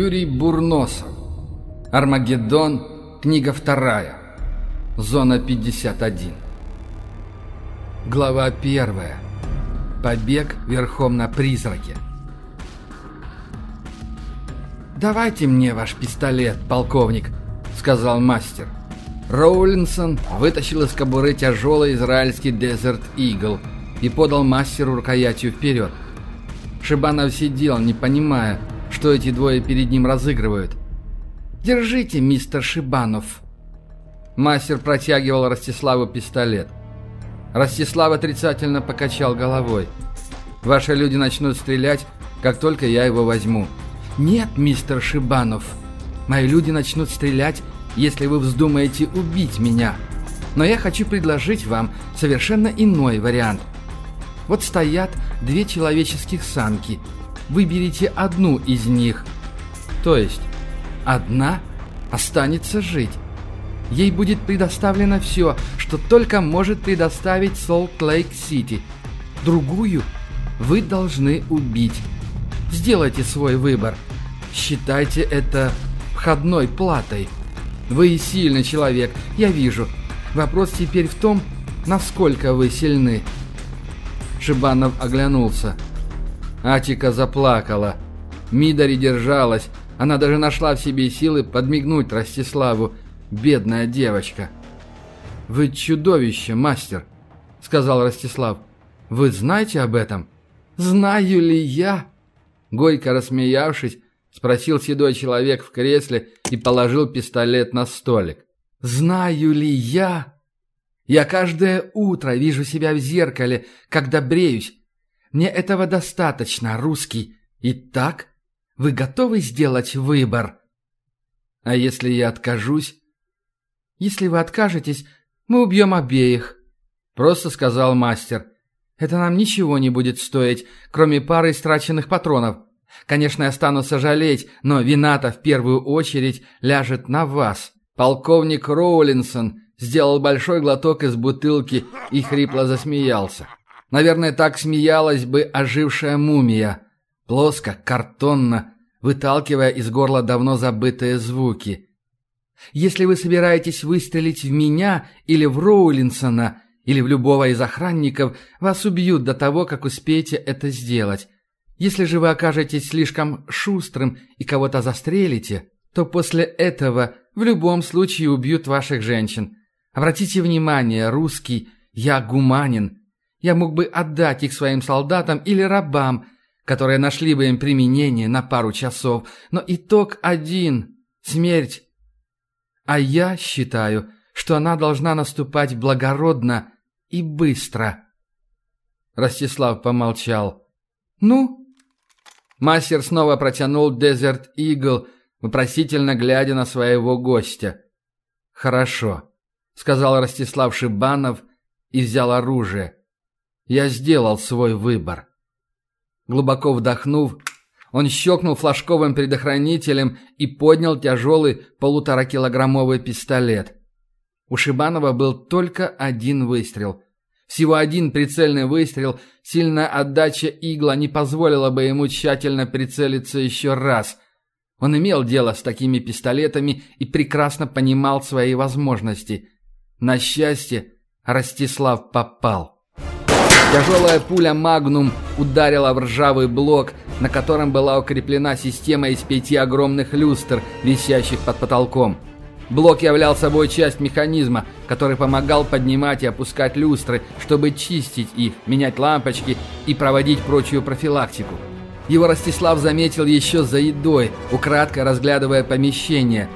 Юрий Бурносов. Армагеддон. Книга вторая. Зона 51. Глава первая. Побег верхом на призраке. «Давайте мне ваш пистолет, полковник», — сказал мастер. Роулинсон вытащил из кобуры тяжелый израильский Desert Eagle и подал мастеру рукоятью вперед. Шибанов сидел, не понимая, что эти двое перед ним разыгрывают. «Держите, мистер Шибанов!» Мастер протягивал Ростиславу пистолет. Ростислав отрицательно покачал головой. «Ваши люди начнут стрелять, как только я его возьму». «Нет, мистер Шибанов, мои люди начнут стрелять, если вы вздумаете убить меня. Но я хочу предложить вам совершенно иной вариант. Вот стоят две человеческих санки – Выберите одну из них. То есть, одна останется жить. Ей будет предоставлено все, что только может предоставить Солт-Лейк-Сити. Другую вы должны убить. Сделайте свой выбор. Считайте это входной платой. Вы сильный человек, я вижу. Вопрос теперь в том, насколько вы сильны. Шибанов оглянулся. Атика заплакала. Мидари держалась. Она даже нашла в себе силы подмигнуть Ростиславу. Бедная девочка. «Вы чудовище, мастер», — сказал Ростислав. «Вы знаете об этом?» «Знаю ли я?» Горько рассмеявшись, спросил седой человек в кресле и положил пистолет на столик. «Знаю ли я?» «Я каждое утро вижу себя в зеркале, когда бреюсь, мне этого достаточно, русский. Итак, вы готовы сделать выбор? А если я откажусь? Если вы откажетесь, мы убьем обеих. Просто сказал мастер. Это нам ничего не будет стоить, кроме пары истраченных патронов. Конечно, я стану сожалеть, но вина-то в первую очередь ляжет на вас. Полковник Роулинсон сделал большой глоток из бутылки и хрипло засмеялся. Наверное, так смеялась бы ожившая мумия. Плоско, картонно, выталкивая из горла давно забытые звуки. «Если вы собираетесь выстрелить в меня или в Роулинсона, или в любого из охранников, вас убьют до того, как успеете это сделать. Если же вы окажетесь слишком шустрым и кого-то застрелите, то после этого в любом случае убьют ваших женщин. Обратите внимание, русский, я гуманин, я мог бы отдать их своим солдатам или рабам, которые нашли бы им применение на пару часов. Но итог один — смерть. А я считаю, что она должна наступать благородно и быстро. Ростислав помолчал. «Ну?» Мастер снова протянул Desert Eagle, вопросительно глядя на своего гостя. «Хорошо», — сказал Ростислав Шибанов и взял оружие. Я сделал свой выбор. Глубоко вдохнув, он щелкнул флажковым предохранителем и поднял тяжелый полуторакилограммовый пистолет. У Шибанова был только один выстрел. Всего один прицельный выстрел, сильная отдача игла не позволила бы ему тщательно прицелиться еще раз. Он имел дело с такими пистолетами и прекрасно понимал свои возможности. На счастье, Ростислав попал. Тяжелая пуля «Магнум» ударила в ржавый блок, на котором была укреплена система из пяти огромных люстр, висящих под потолком. Блок являл собой часть механизма, который помогал поднимать и опускать люстры, чтобы чистить их, менять лампочки и проводить прочую профилактику. Его Ростислав заметил еще за едой, украдкой разглядывая помещение.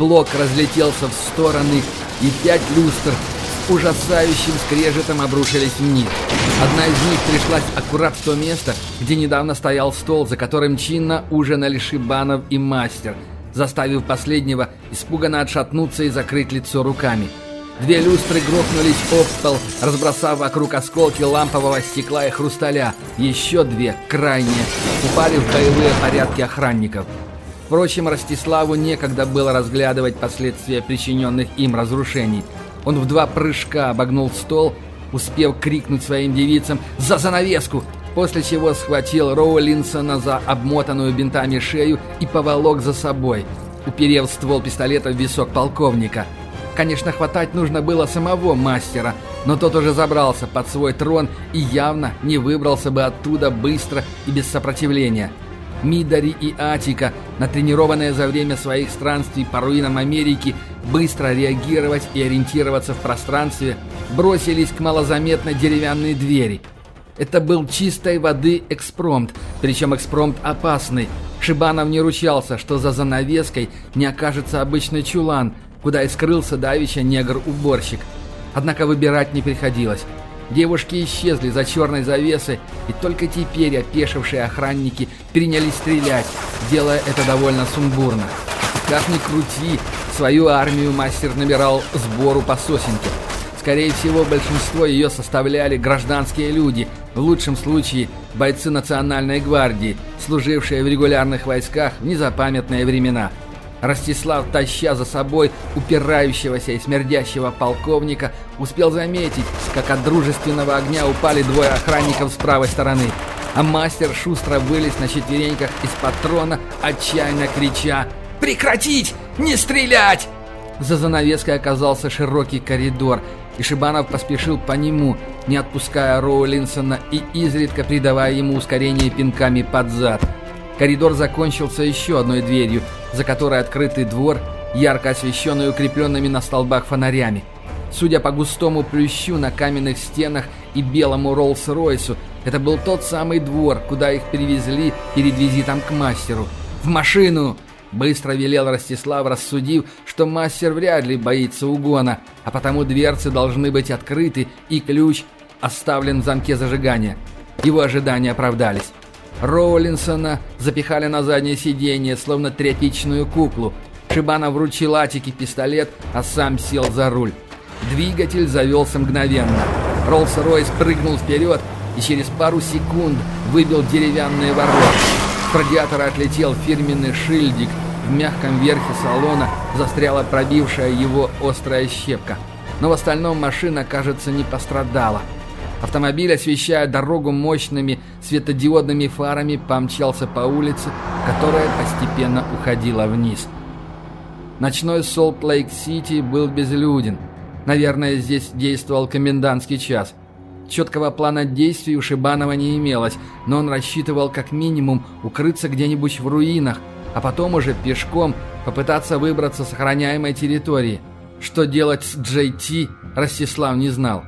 Блок разлетелся в стороны, и пять люстр ужасающим скрежетом обрушились вниз. Одна из них пришлась аккурат в то место, где недавно стоял стол, за которым чинно ужинали Шибанов и мастер, заставив последнего испуганно отшатнуться и закрыть лицо руками. Две люстры грохнулись об пол, разбросав вокруг осколки лампового стекла и хрусталя. Еще две, крайние, упали в боевые порядки охранников. Впрочем, Ростиславу некогда было разглядывать последствия причиненных им разрушений – он в два прыжка обогнул стол, успев крикнуть своим девицам «За занавеску!» после чего схватил Роулинсона за обмотанную бинтами шею и поволок за собой, уперев ствол пистолета в висок полковника. Конечно, хватать нужно было самого мастера, но тот уже забрался под свой трон и явно не выбрался бы оттуда быстро и без сопротивления. Мидари и Атика, натренированные за время своих странствий по руинам Америки, быстро реагировать и ориентироваться в пространстве, бросились к малозаметной деревянной двери. Это был чистой воды экспромт, причем экспромт опасный. Шибанов не ручался, что за занавеской не окажется обычный чулан, куда и скрылся давеча негр-уборщик. Однако выбирать не приходилось. Девушки исчезли за черной завесой, и только теперь опешившие охранники принялись стрелять, делая это довольно сумбурно. Как ни крути, свою армию мастер набирал сбору по сосенке. Скорее всего, большинство ее составляли гражданские люди, в лучшем случае бойцы Национальной гвардии, служившие в регулярных войсках в незапамятные времена – Ростислав, таща за собой упирающегося и смердящего полковника, успел заметить, как от дружественного огня упали двое охранников с правой стороны. А мастер шустро вылез на четвереньках из патрона, отчаянно крича «Прекратить! Не стрелять!» За занавеской оказался широкий коридор, и Шибанов поспешил по нему, не отпуская Роулинсона и изредка придавая ему ускорение пинками под зад. Коридор закончился еще одной дверью, за которой открытый двор, ярко освещенный укрепленными на столбах фонарями. Судя по густому плющу на каменных стенах и белому Роллс-Ройсу, это был тот самый двор, куда их привезли перед визитом к мастеру. «В машину!» – быстро велел Ростислав, рассудив, что мастер вряд ли боится угона, а потому дверцы должны быть открыты и ключ оставлен в замке зажигания. Его ожидания оправдались. Роулинсона запихали на заднее сиденье, словно тряпичную куклу. Шибана вручил Атике пистолет, а сам сел за руль. Двигатель завелся мгновенно. Роллс-Ройс прыгнул вперед и через пару секунд выбил деревянные ворота. С радиатора отлетел фирменный шильдик. В мягком верхе салона застряла пробившая его острая щепка. Но в остальном машина, кажется, не пострадала. Автомобиль, освещая дорогу мощными светодиодными фарами, помчался по улице, которая постепенно уходила вниз. Ночной Солт-Лейк-Сити был безлюден. Наверное, здесь действовал комендантский час. Четкого плана действий у Шибанова не имелось, но он рассчитывал как минимум укрыться где-нибудь в руинах, а потом уже пешком попытаться выбраться с охраняемой территории. Что делать с Джей Ти, Ростислав не знал.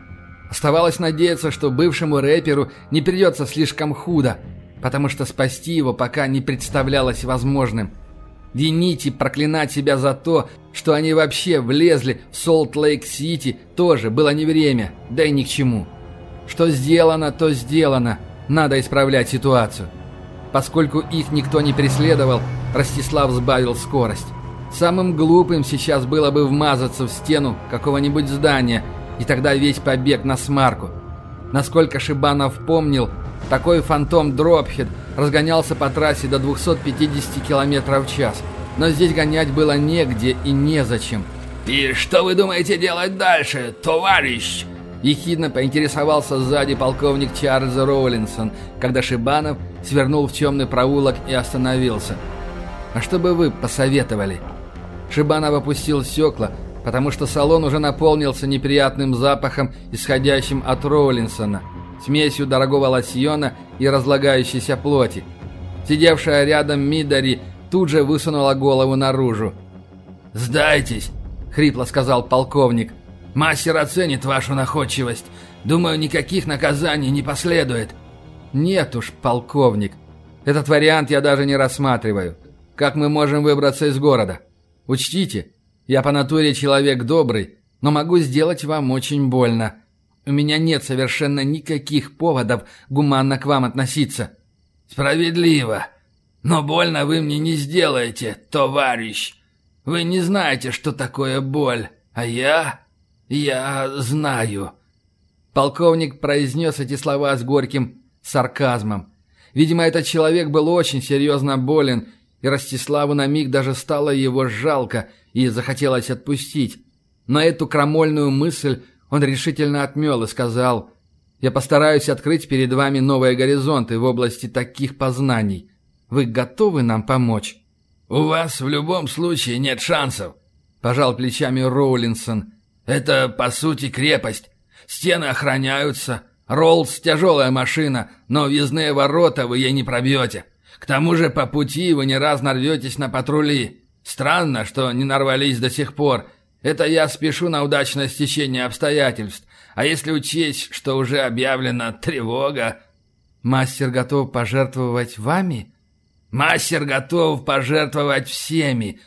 Оставалось надеяться, что бывшему рэперу не придется слишком худо, потому что спасти его пока не представлялось возможным. Винить и проклинать себя за то, что они вообще влезли в Солт-Лейк-Сити, тоже было не время, да и ни к чему. Что сделано, то сделано. Надо исправлять ситуацию. Поскольку их никто не преследовал, Ростислав сбавил скорость. Самым глупым сейчас было бы вмазаться в стену какого-нибудь здания – и тогда весь побег на смарку. Насколько Шибанов помнил, такой фантом Дропхед разгонялся по трассе до 250 км в час. Но здесь гонять было негде и незачем. «И что вы думаете делать дальше, товарищ?» Ехидно поинтересовался сзади полковник Чарльз Роулинсон, когда Шибанов свернул в темный проулок и остановился. «А что бы вы посоветовали?» Шибанов опустил стекла, потому что салон уже наполнился неприятным запахом, исходящим от Роулинсона, смесью дорогого лосьона и разлагающейся плоти. Сидевшая рядом Мидари тут же высунула голову наружу. «Сдайтесь!» — хрипло сказал полковник. «Мастер оценит вашу находчивость. Думаю, никаких наказаний не последует». «Нет уж, полковник. Этот вариант я даже не рассматриваю. Как мы можем выбраться из города? Учтите, я по натуре человек добрый, но могу сделать вам очень больно. У меня нет совершенно никаких поводов гуманно к вам относиться». «Справедливо. Но больно вы мне не сделаете, товарищ. Вы не знаете, что такое боль, а я... я знаю». Полковник произнес эти слова с горьким сарказмом. Видимо, этот человек был очень серьезно болен, и Ростиславу на миг даже стало его жалко – и захотелось отпустить. Но эту крамольную мысль он решительно отмел и сказал Я постараюсь открыть перед вами новые горизонты в области таких познаний. Вы готовы нам помочь?» «У вас в любом случае нет шансов», — пожал плечами Роулинсон. «Это, по сути, крепость. Стены охраняются. Роллс — тяжелая машина, но въездные ворота вы ей не пробьете. К тому же по пути вы не раз нарветесь на патрули. Странно, что не нарвались до сих пор. Это я спешу на удачное стечение обстоятельств. А если учесть, что уже объявлена тревога... Мастер готов пожертвовать вами? Мастер готов пожертвовать всеми.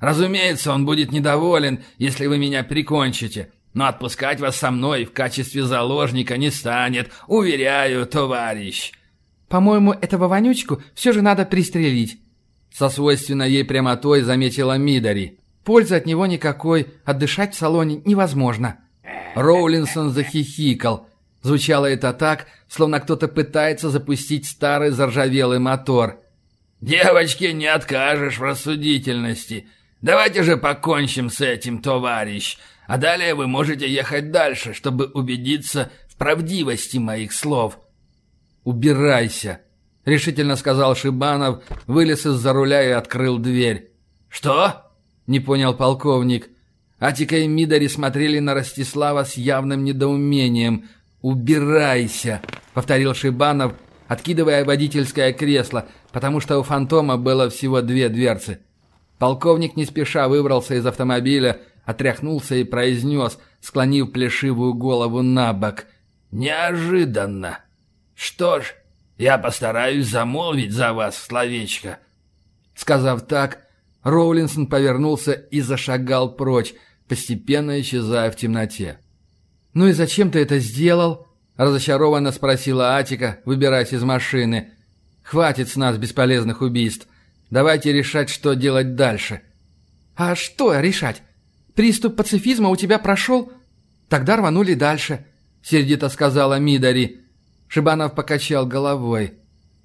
Разумеется, он будет недоволен, если вы меня прикончите. Но отпускать вас со мной в качестве заложника не станет, уверяю, товарищ. По-моему, этого вонючку все же надо пристрелить. Со свойственной ей прямотой заметила Мидари. Пользы от него никакой, отдышать в салоне невозможно. Роулинсон захихикал. Звучало это так, словно кто-то пытается запустить старый заржавелый мотор. «Девочке не откажешь в рассудительности. Давайте же покончим с этим, товарищ. А далее вы можете ехать дальше, чтобы убедиться в правдивости моих слов». «Убирайся», — решительно сказал Шибанов, вылез из-за руля и открыл дверь. «Что?» — не понял полковник. Атика и Мидари смотрели на Ростислава с явным недоумением. «Убирайся!» — повторил Шибанов, откидывая водительское кресло, потому что у «Фантома» было всего две дверцы. Полковник не спеша выбрался из автомобиля, отряхнулся и произнес, склонив плешивую голову на бок. «Неожиданно! Что ж, я постараюсь замолвить за вас словечко». Сказав так, Роулинсон повернулся и зашагал прочь, постепенно исчезая в темноте. «Ну и зачем ты это сделал?» – разочарованно спросила Атика, выбираясь из машины. «Хватит с нас бесполезных убийств. Давайте решать, что делать дальше». «А что решать? Приступ пацифизма у тебя прошел? Тогда рванули дальше», — сердито сказала Мидари. Шибанов покачал головой.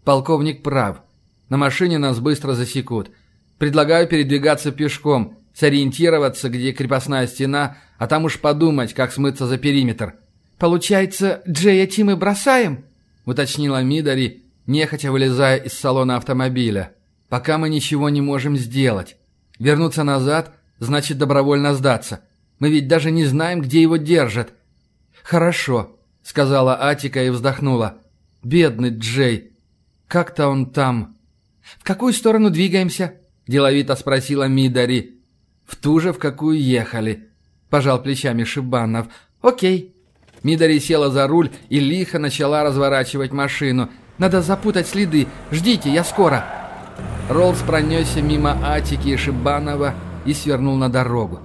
«Полковник прав. На машине нас быстро засекут. Предлагаю передвигаться пешком, сориентироваться, где крепостная стена, а там уж подумать, как смыться за периметр». «Получается, Джея Тимы бросаем?» — уточнила Мидари, нехотя вылезая из салона автомобиля. «Пока мы ничего не можем сделать. Вернуться назад значит добровольно сдаться. Мы ведь даже не знаем, где его держат». «Хорошо», — сказала Атика и вздохнула. «Бедный Джей. Как-то он там». «В какую сторону двигаемся?» — деловито спросила Мидари. «В ту же, в какую ехали», — пожал плечами Шибанов. «Окей». Мидари села за руль и лихо начала разворачивать машину. «Надо запутать следы. Ждите, я скоро». Роллс пронесся мимо Атики и Шибанова и свернул на дорогу.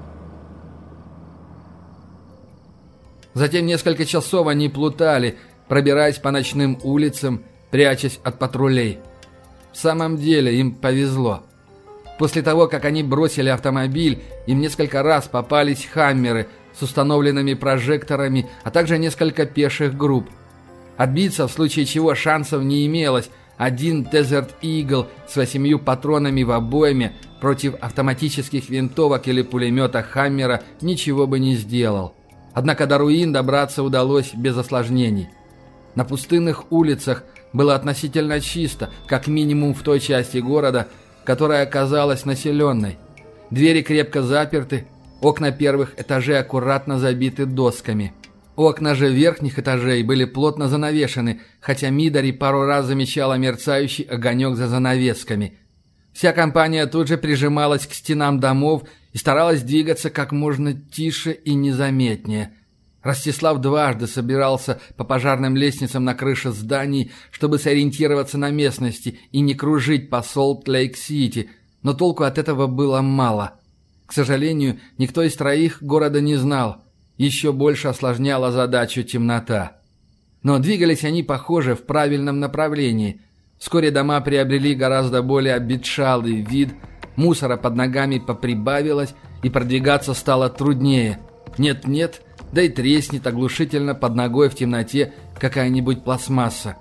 Затем несколько часов они плутали, пробираясь по ночным улицам, прячась от патрулей. В самом деле им повезло. После того, как они бросили автомобиль, им несколько раз попались хаммеры с установленными прожекторами, а также несколько пеших групп. Отбиться в случае чего шансов не имелось. Один Desert Eagle с восемью патронами в обойме против автоматических винтовок или пулемета Хаммера ничего бы не сделал. Однако до руин добраться удалось без осложнений. На пустынных улицах было относительно чисто, как минимум в той части города, которая оказалась населенной. Двери крепко заперты, окна первых этажей аккуратно забиты досками. Окна же верхних этажей были плотно занавешены, хотя Мидари пару раз замечала мерцающий огонек за занавесками. Вся компания тут же прижималась к стенам домов и старалась двигаться как можно тише и незаметнее. Ростислав дважды собирался по пожарным лестницам на крыше зданий, чтобы сориентироваться на местности и не кружить по Солт-Лейк-Сити, но толку от этого было мало. К сожалению, никто из троих города не знал. Еще больше осложняла задачу темнота. Но двигались они, похоже, в правильном направлении. Вскоре дома приобрели гораздо более обветшалый вид – Мусора под ногами поприбавилось, и продвигаться стало труднее. Нет-нет, да и треснет оглушительно под ногой в темноте какая-нибудь пластмасса.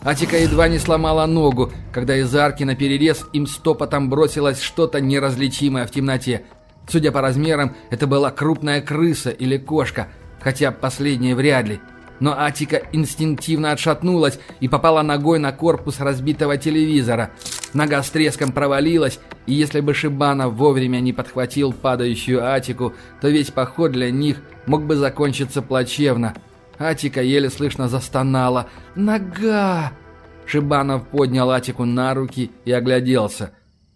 Атика едва не сломала ногу, когда из арки на перерез им стопотом бросилось что-то неразличимое в темноте. Судя по размерам, это была крупная крыса или кошка, хотя последнее вряд ли. но Атика инстинктивно отшатнулась и попала ногой на корпус разбитого телевизора. Нога с треском провалилась, и если бы Шибана вовремя не подхватил падающую Атику, то весь поход для них мог бы закончиться плачевно. Атика еле слышно застонала. «Нога!» Шибанов поднял Атику на руки и огляделся.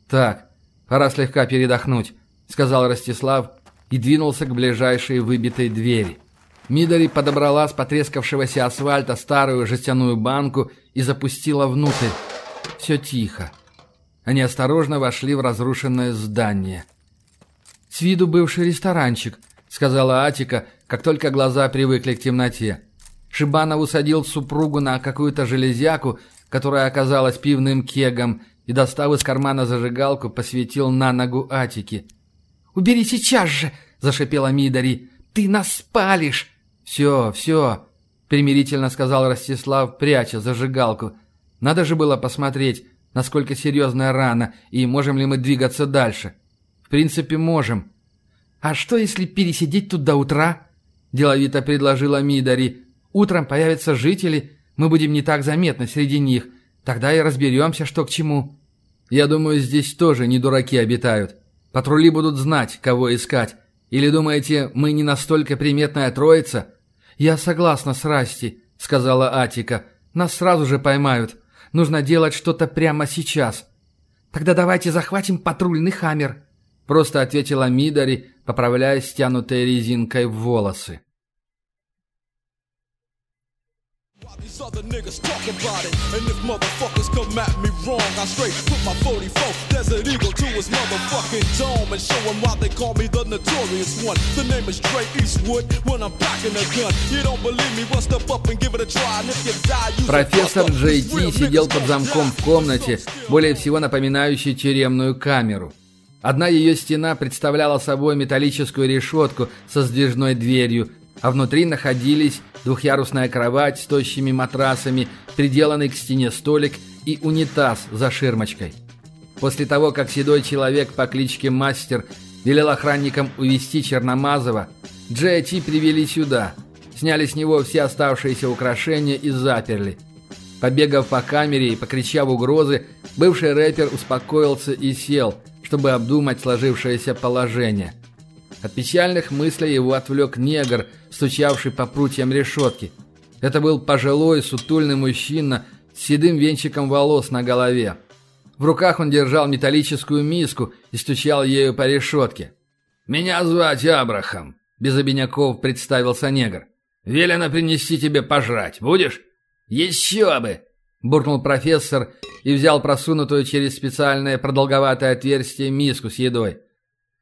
«Так, пора слегка передохнуть», — сказал Ростислав и двинулся к ближайшей выбитой двери. Мидори подобрала с потрескавшегося асфальта старую жестяную банку и запустила внутрь. Все тихо. Они осторожно вошли в разрушенное здание. «С виду бывший ресторанчик», — сказала Атика, как только глаза привыкли к темноте. Шибанов усадил супругу на какую-то железяку, которая оказалась пивным кегом, и, достав из кармана зажигалку, посветил на ногу Атики. «Убери сейчас же!» — зашипела Мидари. «Ты нас спалишь!» «Все, все!» — примирительно сказал Ростислав, пряча зажигалку. «Надо же было посмотреть, насколько серьезная рана, и можем ли мы двигаться дальше. В принципе, можем». «А что, если пересидеть тут до утра?» — деловито предложила Мидари. «Утром появятся жители, мы будем не так заметны среди них. Тогда и разберемся, что к чему». «Я думаю, здесь тоже не дураки обитают. Патрули будут знать, кого искать. Или думаете, мы не настолько приметная троица?» «Я согласна с Расти», — сказала Атика. «Нас сразу же поймают. Нужно делать что-то прямо сейчас». «Тогда давайте захватим патрульный хаммер», — просто ответила Мидари, поправляя стянутой резинкой волосы. These other niggas talk about it. And if motherfuckers come at me wrong, I straight put my 44 Desert Eagle to his motherfucking dome and show him why they call me the notorious one. The name is Dre Eastwood when I'm packing a gun. You don't believe me? Well, step up and give it a try. And if you die, you Профессор Джей Ти сидел под замком в комнате, более всего напоминающей тюремную камеру. Одна ее стена представляла собой металлическую решетку со сдвижной дверью, а внутри находились двухъярусная кровать с тощими матрасами, приделанный к стене столик и унитаз за ширмочкой. После того, как седой человек по кличке Мастер велел охранникам увести Черномазова, Джея Ти привели сюда, сняли с него все оставшиеся украшения и заперли. Побегав по камере и покричав угрозы, бывший рэпер успокоился и сел, чтобы обдумать сложившееся положение – от печальных мыслей его отвлек негр, стучавший по прутьям решетки. Это был пожилой, сутульный мужчина с седым венчиком волос на голове. В руках он держал металлическую миску и стучал ею по решетке. «Меня звать Абрахам», — без обиняков представился негр. «Велено принести тебе пожрать. Будешь?» «Еще бы!» — буркнул профессор и взял просунутую через специальное продолговатое отверстие миску с едой.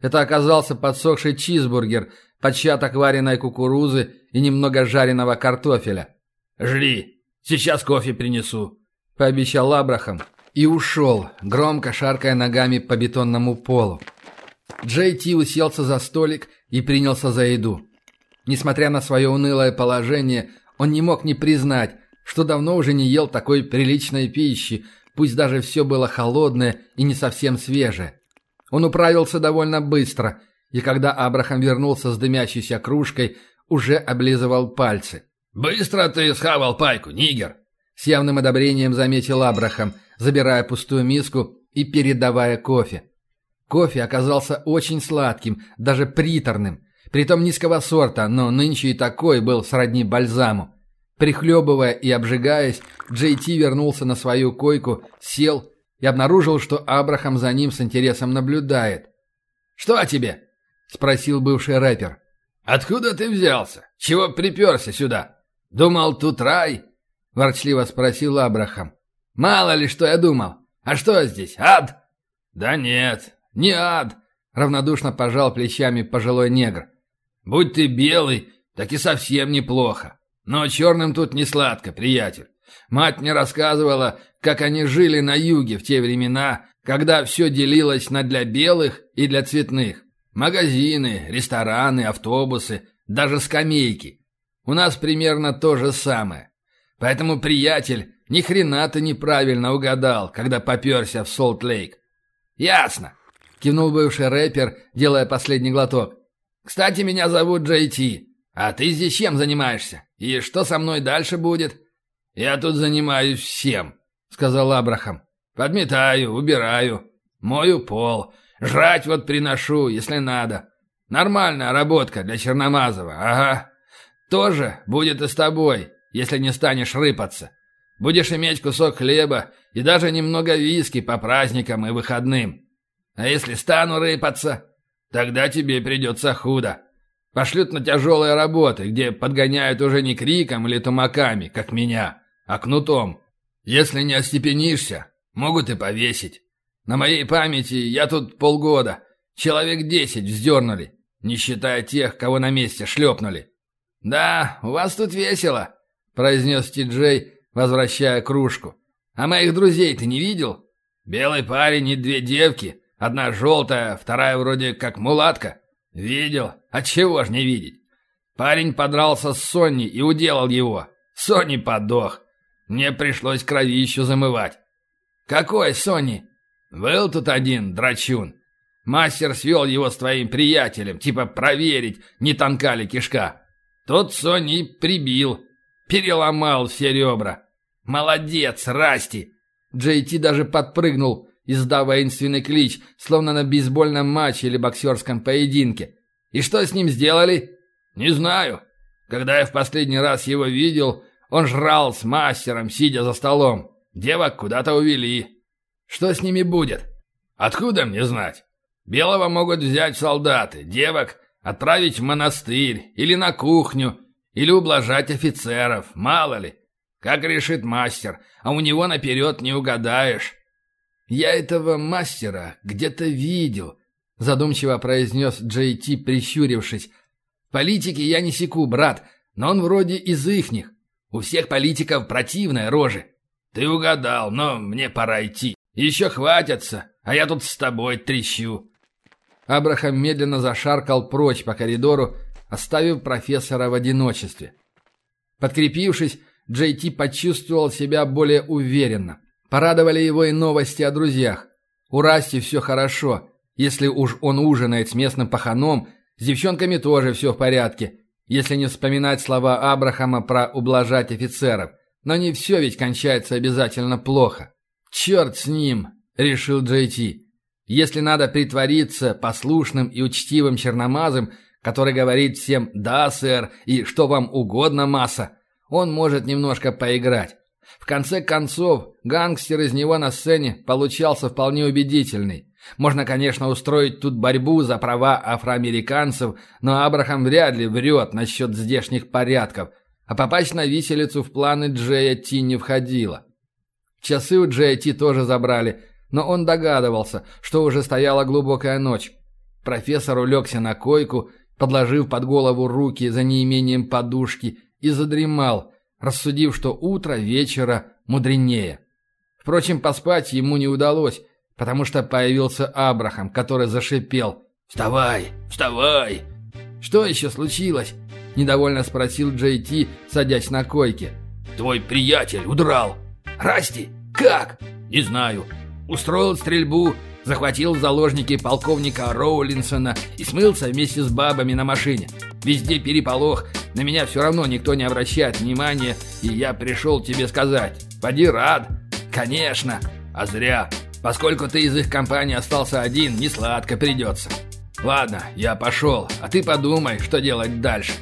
Это оказался подсохший чизбургер, початок вареной кукурузы и немного жареного картофеля. «Жри, сейчас кофе принесу», — пообещал Абрахам и ушел, громко шаркая ногами по бетонному полу. Джей Ти уселся за столик и принялся за еду. Несмотря на свое унылое положение, он не мог не признать, что давно уже не ел такой приличной пищи, пусть даже все было холодное и не совсем свежее. Он управился довольно быстро, и когда Абрахам вернулся с дымящейся кружкой, уже облизывал пальцы. «Быстро ты схавал пайку, нигер!» С явным одобрением заметил Абрахам, забирая пустую миску и передавая кофе. Кофе оказался очень сладким, даже приторным, притом низкого сорта, но нынче и такой был сродни бальзаму. Прихлебывая и обжигаясь, Джей Ти вернулся на свою койку, сел и обнаружил, что Абрахам за ним с интересом наблюдает. «Что тебе?» — спросил бывший рэпер. «Откуда ты взялся? Чего приперся сюда? Думал, тут рай?» — ворчливо спросил Абрахам. «Мало ли, что я думал. А что здесь, ад?» «Да нет, не ад», — равнодушно пожал плечами пожилой негр. «Будь ты белый, так и совсем неплохо. Но черным тут не сладко, приятель. Мать мне рассказывала, как они жили на юге в те времена, когда все делилось на для белых и для цветных. Магазины, рестораны, автобусы, даже скамейки. У нас примерно то же самое. Поэтому, приятель, ни хрена ты неправильно угадал, когда поперся в Солт-Лейк. Ясно, кивнул бывший рэпер, делая последний глоток. Кстати, меня зовут Джей Ти. А ты здесь чем занимаешься? И что со мной дальше будет?» «Я тут занимаюсь всем», — сказал Абрахам. «Подметаю, убираю, мою пол, жрать вот приношу, если надо. Нормальная работка для Черномазова, ага. Тоже будет и с тобой, если не станешь рыпаться. Будешь иметь кусок хлеба и даже немного виски по праздникам и выходным. А если стану рыпаться, тогда тебе придется худо. Пошлют на тяжелые работы, где подгоняют уже не криком или тумаками, как меня, а кнутом. Если не остепенишься, могут и повесить. На моей памяти я тут полгода. Человек десять вздернули, не считая тех, кого на месте шлепнули. «Да, у вас тут весело», — произнес Ти-Джей, возвращая кружку. «А моих друзей ты не видел? Белый парень и две девки, одна желтая, вторая вроде как мулатка. Видел? Отчего ж не видеть? Парень подрался с Сонни и уделал его. Сонни подох. Мне пришлось кровищу замывать. Какой Сонни? Был тут один, драчун. Мастер свел его с твоим приятелем, типа проверить, не тонка ли кишка. Тот Сонни прибил, переломал все ребра. Молодец, Расти! Джей Ти даже подпрыгнул, издав воинственный клич, словно на бейсбольном матче или боксерском поединке. И что с ним сделали? Не знаю. Когда я в последний раз его видел, он жрал с мастером, сидя за столом. Девок куда-то увели. Что с ними будет? Откуда мне знать? Белого могут взять солдаты, девок отправить в монастырь или на кухню, или ублажать офицеров, мало ли. Как решит мастер, а у него наперед не угадаешь. «Я этого мастера где-то видел», — задумчиво произнес Джей Ти, прищурившись. «Политики я не секу, брат, но он вроде из ихних. У всех политиков противная рожи». «Ты угадал, но мне пора идти. Еще хватятся, а я тут с тобой трещу». Абрахам медленно зашаркал прочь по коридору, оставив профессора в одиночестве. Подкрепившись, Джей Ти почувствовал себя более уверенно. Порадовали его и новости о друзьях. У Расти все хорошо. Если уж он ужинает с местным паханом, с девчонками тоже все в порядке. Если не вспоминать слова Абрахама про ублажать офицеров. Но не все ведь кончается обязательно плохо. «Черт с ним!» — решил Джей Ти. «Если надо притвориться послушным и учтивым черномазом, который говорит всем «да, сэр» и «что вам угодно, масса», он может немножко поиграть. В конце концов, гангстер из него на сцене получался вполне убедительный. Можно, конечно, устроить тут борьбу за права афроамериканцев, но Абрахам вряд ли врет насчет здешних порядков, а попасть на виселицу в планы Джея Ти не входило. Часы у Джея Ти тоже забрали, но он догадывался, что уже стояла глубокая ночь. Профессор улегся на койку, подложив под голову руки за неимением подушки, и задремал, рассудив, что утро вечера мудренее. Впрочем, поспать ему не удалось, потому что появился Абрахам, который зашипел. «Вставай! Вставай!» «Что еще случилось?» – недовольно спросил Джей Ти, садясь на койке. «Твой приятель удрал!» «Расти? Как?» «Не знаю. Устроил стрельбу, захватил в заложники полковника Роулинсона и смылся вместе с бабами на машине. Везде переполох, на меня все равно никто не обращает внимания, и я пришел тебе сказать. Поди рад. Конечно. А зря. Поскольку ты из их компании остался один, не сладко придется. Ладно, я пошел, а ты подумай, что делать дальше.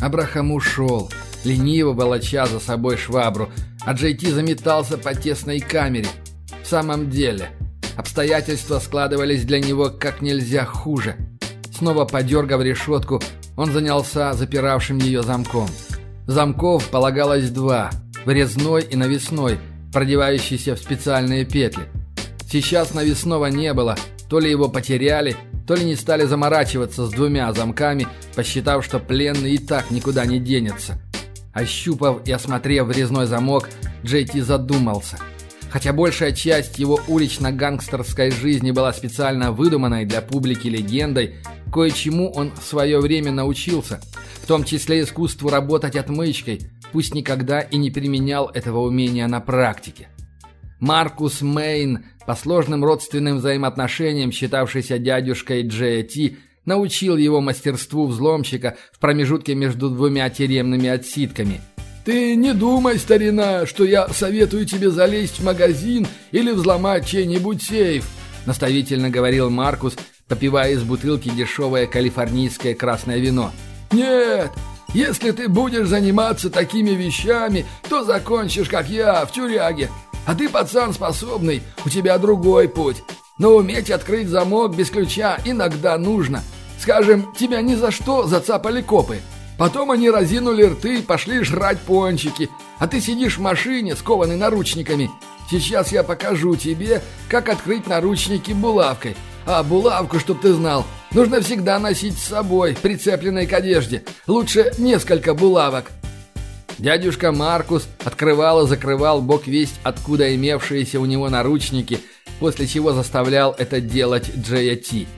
Абрахам ушел, лениво волоча за собой швабру, а Джейти заметался по тесной камере. В самом деле, обстоятельства складывались для него как нельзя хуже. Снова подергав решетку, он занялся запиравшим ее замком. Замков полагалось два – врезной и навесной, продевающийся в специальные петли. Сейчас навесного не было, то ли его потеряли, то ли не стали заморачиваться с двумя замками, посчитав, что пленный и так никуда не денется. Ощупав и осмотрев врезной замок, Джей Ти задумался. Хотя большая часть его улично-гангстерской жизни была специально выдуманной для публики легендой, Кое-чему он в свое время научился, в том числе искусству работать отмычкой, пусть никогда и не применял этого умения на практике. Маркус Мейн, по сложным родственным взаимоотношениям считавшийся дядюшкой Джея Ти, научил его мастерству взломщика в промежутке между двумя тюремными отсидками. «Ты не думай, старина, что я советую тебе залезть в магазин или взломать чей-нибудь сейф», наставительно говорил Маркус, попивая из бутылки дешевое калифорнийское красное вино. «Нет, если ты будешь заниматься такими вещами, то закончишь, как я, в тюряге. А ты пацан способный, у тебя другой путь. Но уметь открыть замок без ключа иногда нужно. Скажем, тебя ни за что зацапали копы. Потом они разинули рты и пошли жрать пончики. А ты сидишь в машине, скованный наручниками. Сейчас я покажу тебе, как открыть наручники булавкой. А булавку, чтоб ты знал, нужно всегда носить с собой, прицепленной к одежде. Лучше несколько булавок. Дядюшка Маркус открывал и закрывал бок весть, откуда имевшиеся у него наручники, после чего заставлял это делать Джея Ти.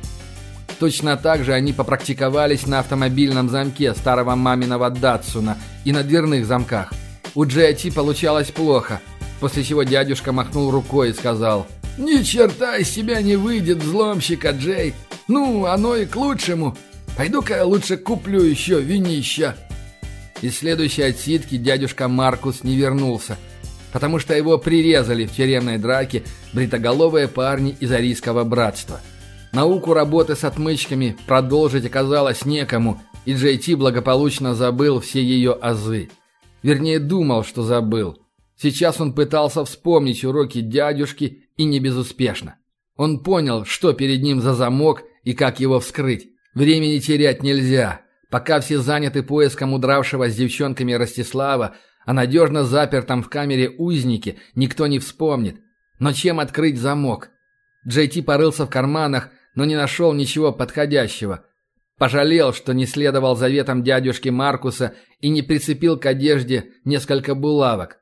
Точно так же они попрактиковались на автомобильном замке старого маминого Датсуна и на дверных замках. У Джея Ти получалось плохо, после чего дядюшка махнул рукой и сказал – «Ни черта из тебя не выйдет, взломщика, Джей. Ну, оно и к лучшему. Пойду-ка я лучше куплю еще винища». Из следующей отсидки дядюшка Маркус не вернулся, потому что его прирезали в тюремной драке бритоголовые парни из Арийского братства. Науку работы с отмычками продолжить оказалось некому, и Джей Ти благополучно забыл все ее азы. Вернее, думал, что забыл. Сейчас он пытался вспомнить уроки дядюшки и не безуспешно. Он понял, что перед ним за замок и как его вскрыть. Времени терять нельзя. Пока все заняты поиском удравшего с девчонками Ростислава, а надежно запертом в камере узники никто не вспомнит. Но чем открыть замок? Джей Ти порылся в карманах, но не нашел ничего подходящего. Пожалел, что не следовал заветам дядюшки Маркуса и не прицепил к одежде несколько булавок.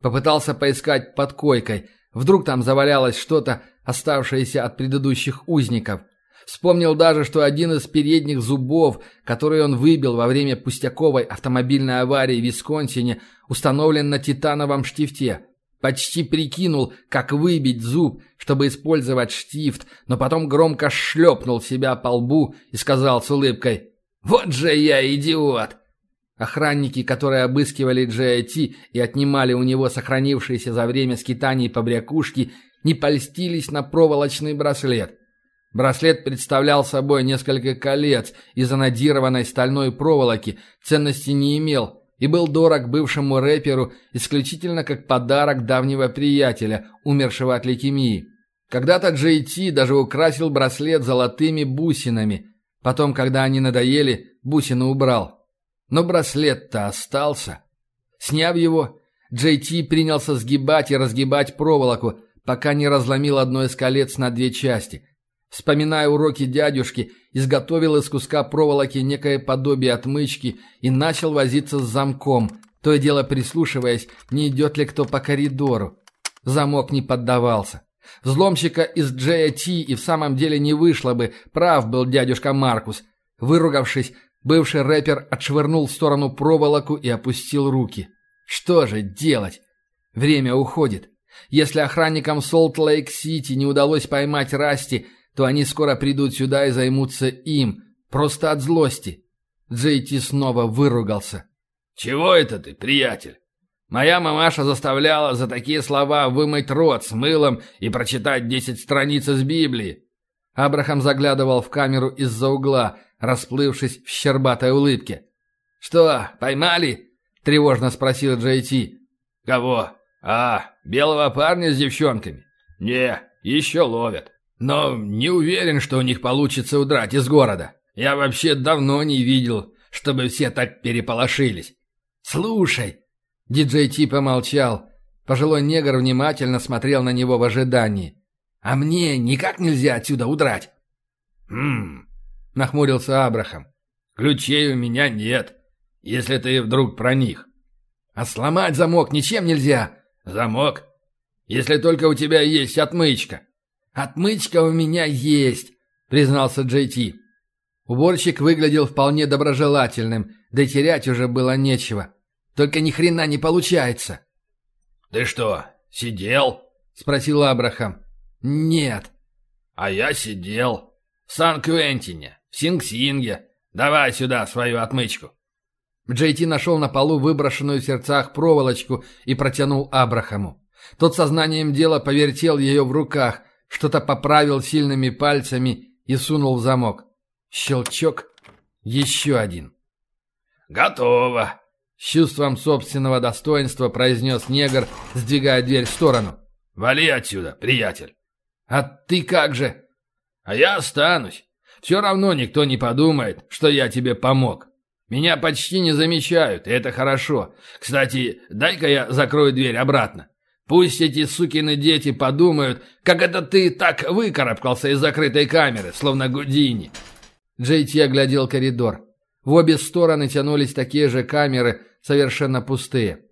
Попытался поискать под койкой. Вдруг там завалялось что-то, оставшееся от предыдущих узников. Вспомнил даже, что один из передних зубов, который он выбил во время пустяковой автомобильной аварии в Висконсине, установлен на титановом штифте. Почти прикинул, как выбить зуб, чтобы использовать штифт, но потом громко шлепнул себя по лбу и сказал с улыбкой «Вот же я идиот!» Охранники, которые обыскивали Джея Ти и отнимали у него сохранившиеся за время скитаний побрякушки, не польстились на проволочный браслет. Браслет представлял собой несколько колец из анодированной стальной проволоки, ценности не имел и был дорог бывшему рэперу исключительно как подарок давнего приятеля, умершего от лейкемии. Когда-то Ти даже украсил браслет золотыми бусинами. Потом, когда они надоели, бусины убрал. Но браслет-то остался. Сняв его, Ти принялся сгибать и разгибать проволоку, пока не разломил одно из колец на две части. Вспоминая уроки дядюшки, изготовил из куска проволоки некое подобие отмычки и начал возиться с замком, то и дело прислушиваясь, не идет ли кто по коридору. Замок не поддавался. Взломщика из Джея и в самом деле не вышло бы, прав был дядюшка Маркус. Выругавшись, Бывший рэпер отшвырнул в сторону проволоку и опустил руки. Что же делать? Время уходит. Если охранникам Солт-Лейк-Сити не удалось поймать Расти, то они скоро придут сюда и займутся им, просто от злости. Джейти снова выругался. «Чего это ты, приятель? Моя мамаша заставляла за такие слова вымыть рот с мылом и прочитать десять страниц из Библии». Абрахам заглядывал в камеру из-за угла – расплывшись в щербатой улыбке. «Что, поймали?» — тревожно спросил Джей Ти. «Кого? А, белого парня с девчонками? Не, еще ловят. Но не уверен, что у них получится удрать из города. Я вообще давно не видел, чтобы все так переполошились. Слушай!» Диджей Ти помолчал. Пожилой негр внимательно смотрел на него в ожидании. «А мне никак нельзя отсюда удрать?» «Хм, — нахмурился Абрахам. «Ключей у меня нет, если ты вдруг про них». «А сломать замок ничем нельзя». «Замок? Если только у тебя есть отмычка». «Отмычка у меня есть», — признался Джей Ти. Уборщик выглядел вполне доброжелательным, да терять уже было нечего. Только ни хрена не получается. «Ты что, сидел?» — спросил Абрахам. «Нет». «А я сидел. В Сан-Квентине. В Синг-Синге. Давай сюда свою отмычку». Джей Ти нашел на полу выброшенную в сердцах проволочку и протянул Абрахаму. Тот сознанием дела повертел ее в руках, что-то поправил сильными пальцами и сунул в замок. Щелчок. Еще один. «Готово!» С чувством собственного достоинства произнес негр, сдвигая дверь в сторону. «Вали отсюда, приятель!» «А ты как же?» «А я останусь. Все равно никто не подумает, что я тебе помог. Меня почти не замечают, и это хорошо. Кстати, дай-ка я закрою дверь обратно. Пусть эти сукины дети подумают, как это ты так выкарабкался из закрытой камеры, словно Гудини». Джей Ти оглядел коридор. В обе стороны тянулись такие же камеры, совершенно пустые.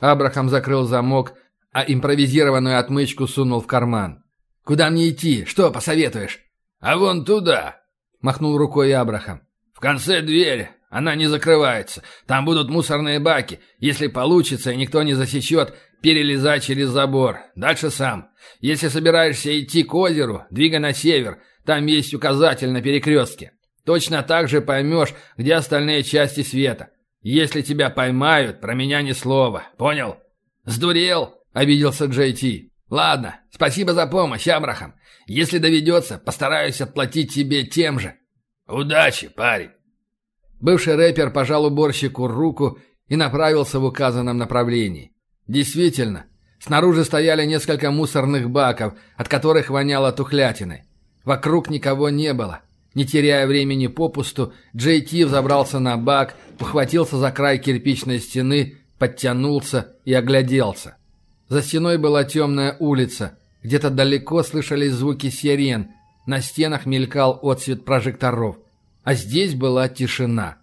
Абрахам закрыл замок, а импровизированную отмычку сунул в карман. «Куда мне идти? Что посоветуешь?» «А вон туда!» — махнул рукой Абрахам. «В конце двери. Она не закрывается. Там будут мусорные баки. Если получится и никто не засечет, перелезай через забор. Дальше сам. Если собираешься идти к озеру, двигай на север. Там есть указатель на перекрестке. Точно так же поймешь, где остальные части света. Если тебя поймают, про меня ни слова. Понял? Сдурел? Обиделся Джей Ти. Ладно, спасибо за помощь, Абрахам. Если доведется, постараюсь отплатить тебе тем же. Удачи, парень. Бывший рэпер пожал уборщику руку и направился в указанном направлении. Действительно, снаружи стояли несколько мусорных баков, от которых воняло тухлятиной. Вокруг никого не было. Не теряя времени попусту, Джей Ти взобрался на бак, ухватился за край кирпичной стены, подтянулся и огляделся. За стеной была темная улица. Где-то далеко слышались звуки сирен. На стенах мелькал отсвет прожекторов. А здесь была тишина.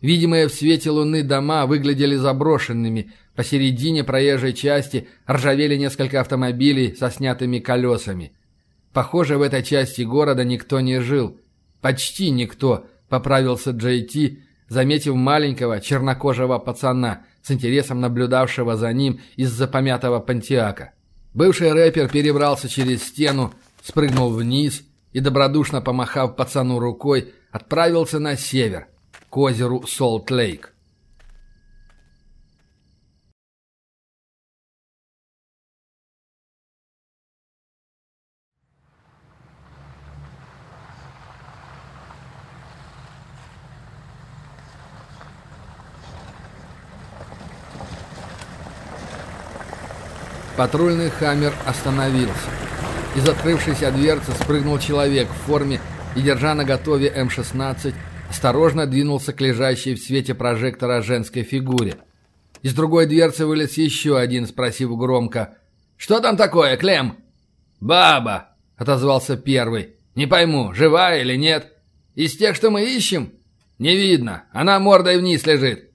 Видимые в свете луны дома выглядели заброшенными. Посередине проезжей части ржавели несколько автомобилей со снятыми колесами. Похоже, в этой части города никто не жил. «Почти никто», — поправился Джей Ти, заметив маленького чернокожего пацана, с интересом наблюдавшего за ним из-за помятого пантиака. Бывший рэпер перебрался через стену, спрыгнул вниз и, добродушно помахав пацану рукой, отправился на север, к озеру Солт-Лейк. Патрульный «Хаммер» остановился. Из открывшейся дверцы спрыгнул человек в форме и, держа на готове М-16, осторожно двинулся к лежащей в свете прожектора женской фигуре. Из другой дверцы вылез еще один, спросив громко «Что там такое, Клем?» «Баба!» — отозвался первый. «Не пойму, живая или нет? Из тех, что мы ищем?» «Не видно, она мордой вниз лежит».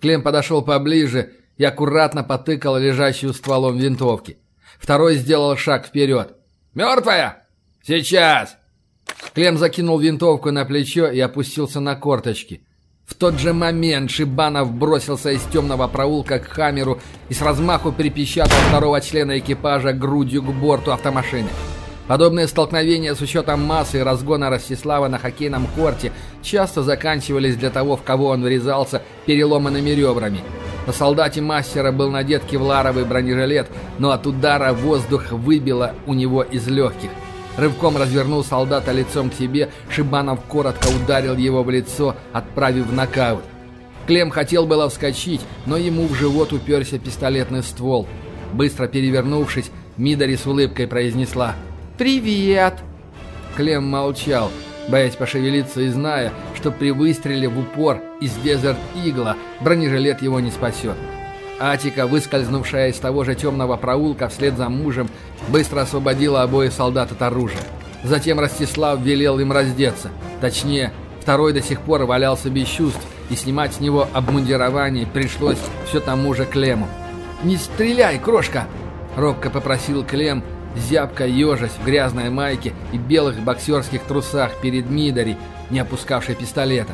Клем подошел поближе и аккуратно потыкал лежащую стволом винтовки. Второй сделал шаг вперед. «Мертвая?» «Сейчас!» Клем закинул винтовку на плечо и опустился на корточки. В тот же момент Шибанов бросился из темного проулка к Хамеру и с размаху припечатал второго члена экипажа грудью к борту автомашины. Подобные столкновения с учетом массы и разгона Ростислава на хоккейном корте часто заканчивались для того, в кого он врезался, переломанными ребрами. На солдате мастера был надет кевларовый бронежилет, но от удара воздух выбило у него из легких. Рывком развернул солдата лицом к себе, Шибанов коротко ударил его в лицо, отправив в нокаут. Клем хотел было вскочить, но ему в живот уперся пистолетный ствол. Быстро перевернувшись, Мидари с улыбкой произнесла «Привет!». Клем молчал, боясь пошевелиться и зная, что при выстреле в упор из Дезерт Игла бронежилет его не спасет. Атика, выскользнувшая из того же темного проулка вслед за мужем, быстро освободила обоих солдат от оружия. Затем Ростислав велел им раздеться. Точнее, второй до сих пор валялся без чувств, и снимать с него обмундирование пришлось все тому же Клему. «Не стреляй, крошка!» — робко попросил Клем, зябко ежась в грязной майке и белых боксерских трусах перед Мидари, не опускавшей пистолета.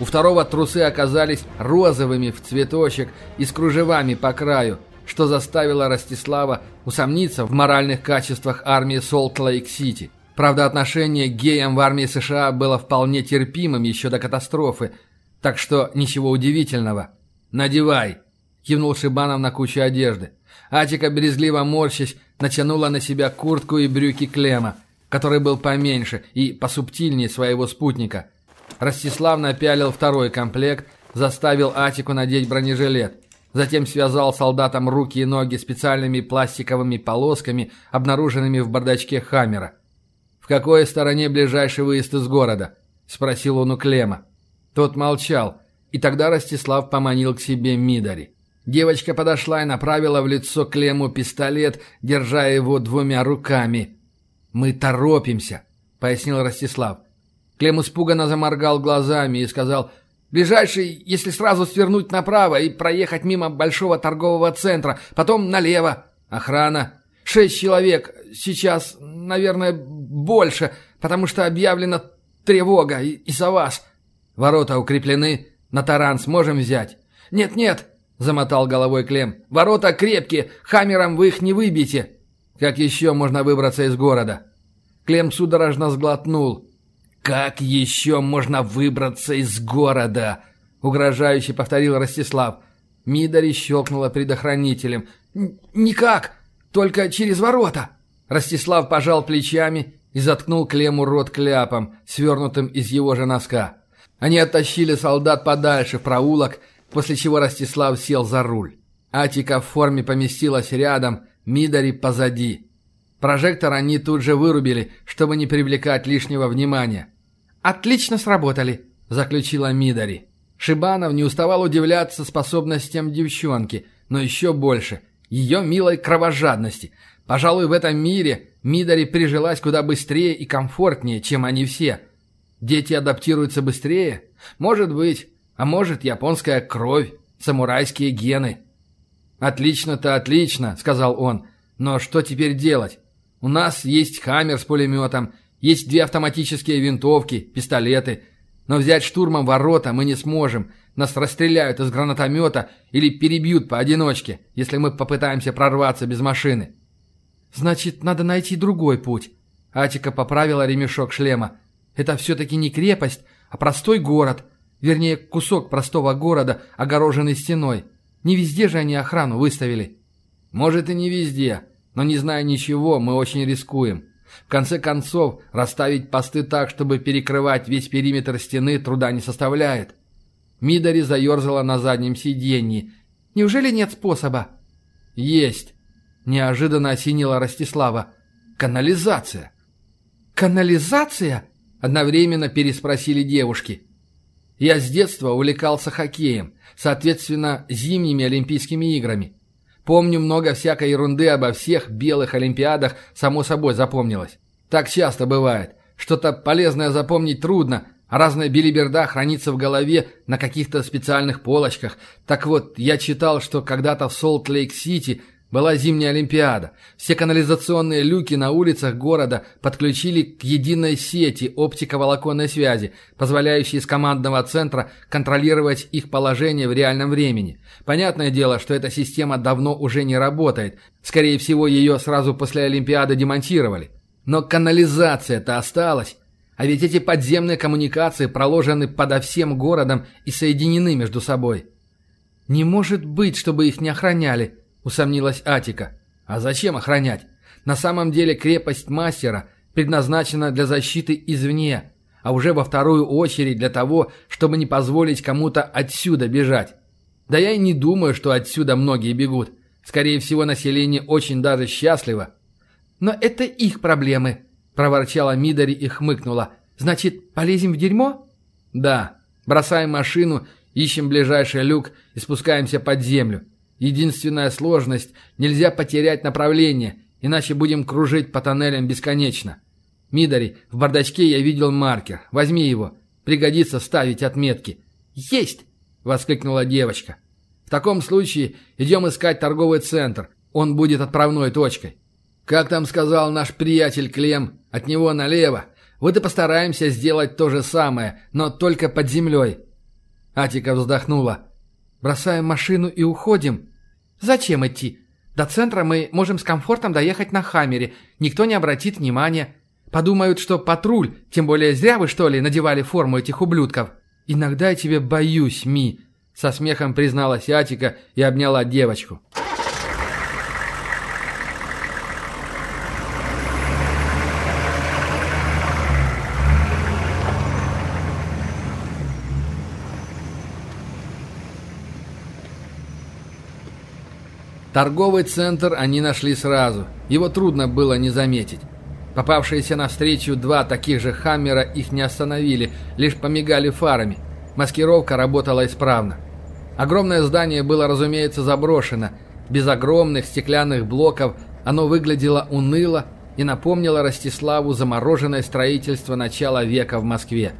У второго трусы оказались розовыми в цветочек и с кружевами по краю, что заставило Ростислава усомниться в моральных качествах армии Солт-Лейк-Сити. Правда, отношение к геям в армии США было вполне терпимым еще до катастрофы, так что ничего удивительного. «Надевай!» – кивнул Шибанов на кучу одежды. Атика, березливо морщась, натянула на себя куртку и брюки Клема, который был поменьше и посубтильнее своего спутника. Ростислав напялил второй комплект, заставил Атику надеть бронежилет. Затем связал солдатам руки и ноги специальными пластиковыми полосками, обнаруженными в бардачке Хаммера. «В какой стороне ближайший выезд из города?» – спросил он у Клема. Тот молчал, и тогда Ростислав поманил к себе Мидари. Девочка подошла и направила в лицо Клему пистолет, держа его двумя руками. «Мы торопимся», — пояснил Ростислав. Клем испуганно заморгал глазами и сказал, «Ближайший, если сразу свернуть направо и проехать мимо большого торгового центра, потом налево. Охрана. Шесть человек. Сейчас, наверное, больше, потому что объявлена тревога из-за вас. Ворота укреплены. На таран сможем взять?» «Нет-нет», — замотал головой Клем. «Ворота крепкие. Хаммером вы их не выбьете». «Как еще можно выбраться из города?» Клем судорожно сглотнул. «Как еще можно выбраться из города?» — угрожающе повторил Ростислав. Мидари щелкнула предохранителем. «Никак! Только через ворота!» Ростислав пожал плечами и заткнул Клему рот кляпом, свернутым из его же носка. Они оттащили солдат подальше в проулок, после чего Ростислав сел за руль. Атика в форме поместилась рядом, Мидари позади. Прожектор они тут же вырубили, чтобы не привлекать лишнего внимания. «Отлично сработали», – заключила Мидари. Шибанов не уставал удивляться способностям девчонки, но еще больше – ее милой кровожадности. Пожалуй, в этом мире Мидари прижилась куда быстрее и комфортнее, чем они все. Дети адаптируются быстрее? Может быть. А может, японская кровь, самурайские гены. «Отлично-то отлично», — сказал он. «Но что теперь делать? У нас есть хаммер с пулеметом, есть две автоматические винтовки, пистолеты. Но взять штурмом ворота мы не сможем. Нас расстреляют из гранатомета или перебьют поодиночке, если мы попытаемся прорваться без машины». «Значит, надо найти другой путь». Атика поправила ремешок шлема. «Это все-таки не крепость, а простой город. Вернее, кусок простого города, огороженный стеной. Не везде же они охрану выставили». «Может, и не везде, но не зная ничего, мы очень рискуем. В конце концов, расставить посты так, чтобы перекрывать весь периметр стены, труда не составляет. Мидари заерзала на заднем сиденье. «Неужели нет способа?» «Есть!» – неожиданно осенила Ростислава. «Канализация!» «Канализация?» – одновременно переспросили девушки. «Я с детства увлекался хоккеем, соответственно, зимними Олимпийскими играми. Помню много всякой ерунды обо всех белых олимпиадах, само собой запомнилось. Так часто бывает. Что-то полезное запомнить трудно, а разная билиберда хранится в голове на каких-то специальных полочках. Так вот, я читал, что когда-то в Солт-Лейк-Сити была зимняя Олимпиада. Все канализационные люки на улицах города подключили к единой сети оптиковолоконной связи, позволяющей из командного центра контролировать их положение в реальном времени. Понятное дело, что эта система давно уже не работает. Скорее всего, ее сразу после Олимпиады демонтировали. Но канализация-то осталась. А ведь эти подземные коммуникации проложены подо всем городом и соединены между собой. Не может быть, чтобы их не охраняли, усомнилась Атика. А зачем охранять? На самом деле крепость мастера предназначена для защиты извне, а уже во вторую очередь для того, чтобы не позволить кому-то отсюда бежать. Да я и не думаю, что отсюда многие бегут. Скорее всего, население очень даже счастливо. Но это их проблемы, проворчала Мидари и хмыкнула. Значит, полезем в дерьмо? Да. Бросаем машину, ищем ближайший люк и спускаемся под землю. Единственная сложность – нельзя потерять направление, иначе будем кружить по тоннелям бесконечно. Мидари, в бардачке я видел маркер. Возьми его. Пригодится ставить отметки. «Есть!» – воскликнула девочка. «В таком случае идем искать торговый центр. Он будет отправной точкой. Как там сказал наш приятель Клем, от него налево. Вот и постараемся сделать то же самое, но только под землей». Атика вздохнула. Бросаем машину и уходим. Зачем идти? До центра мы можем с комфортом доехать на Хаммере. Никто не обратит внимания. Подумают, что патруль, тем более зря вы, что ли, надевали форму этих ублюдков. Иногда я тебе боюсь, Ми», — со смехом призналась Атика и обняла девочку. Торговый центр они нашли сразу. Его трудно было не заметить. Попавшиеся навстречу два таких же «Хаммера» их не остановили, лишь помигали фарами. Маскировка работала исправно. Огромное здание было, разумеется, заброшено. Без огромных стеклянных блоков оно выглядело уныло и напомнило Ростиславу замороженное строительство начала века в Москве.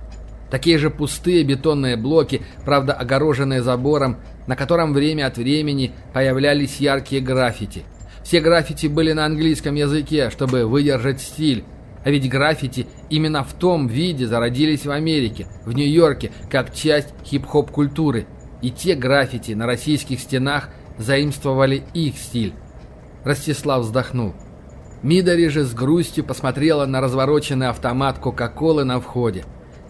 Такие же пустые бетонные блоки, правда огороженные забором, на котором время от времени появлялись яркие граффити. Все граффити были на английском языке, чтобы выдержать стиль. А ведь граффити именно в том виде зародились в Америке, в Нью-Йорке, как часть хип-хоп культуры. И те граффити на российских стенах заимствовали их стиль. Ростислав вздохнул. Мидари же с грустью посмотрела на развороченный автомат Кока-Колы на входе.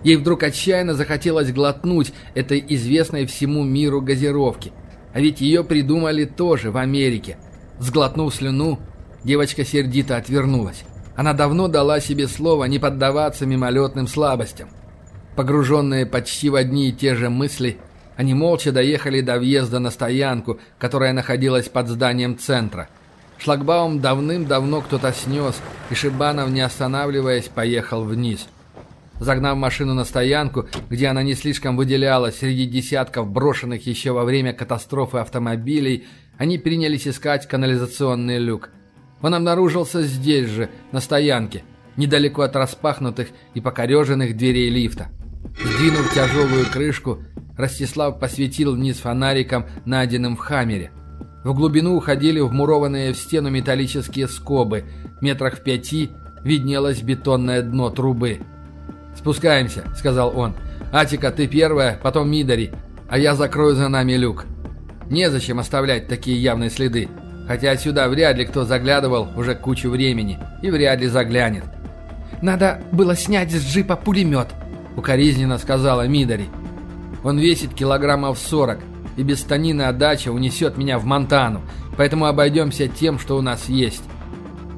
Ей вдруг отчаянно захотелось глотнуть этой известной всему миру газировки. А ведь ее придумали тоже в Америке. Сглотнув слюну, девочка сердито отвернулась. Она давно дала себе слово не поддаваться мимолетным слабостям. Погруженные почти в одни и те же мысли, они молча доехали до въезда на стоянку, которая находилась под зданием центра. Шлагбаум давным-давно кто-то снес, и Шибанов, не останавливаясь, поехал вниз. Загнав машину на стоянку, где она не слишком выделялась среди десятков брошенных еще во время катастрофы автомобилей, они принялись искать канализационный люк. Он обнаружился здесь же, на стоянке, недалеко от распахнутых и покореженных дверей лифта. Сдвинув тяжелую крышку, Ростислав посветил вниз фонариком, найденным в хаммере. В глубину уходили вмурованные в стену металлические скобы, метрах в пяти виднелось бетонное дно трубы – «Спускаемся», — сказал он. «Атика, ты первая, потом Мидари, а я закрою за нами люк. Незачем оставлять такие явные следы, хотя сюда вряд ли кто заглядывал уже кучу времени и вряд ли заглянет». «Надо было снять с джипа пулемет», — укоризненно сказала Мидари. «Он весит килограммов сорок, и без станины отдача унесет меня в Монтану, поэтому обойдемся тем, что у нас есть».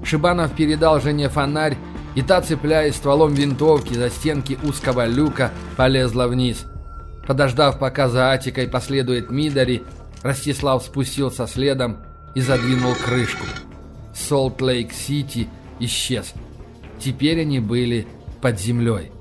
Шибанов передал жене фонарь и та, цепляясь стволом винтовки за стенки узкого люка, полезла вниз. Подождав, пока за Атикой последует Мидари, Ростислав спустился следом и задвинул крышку. Солт-Лейк-Сити исчез. Теперь они были под землей.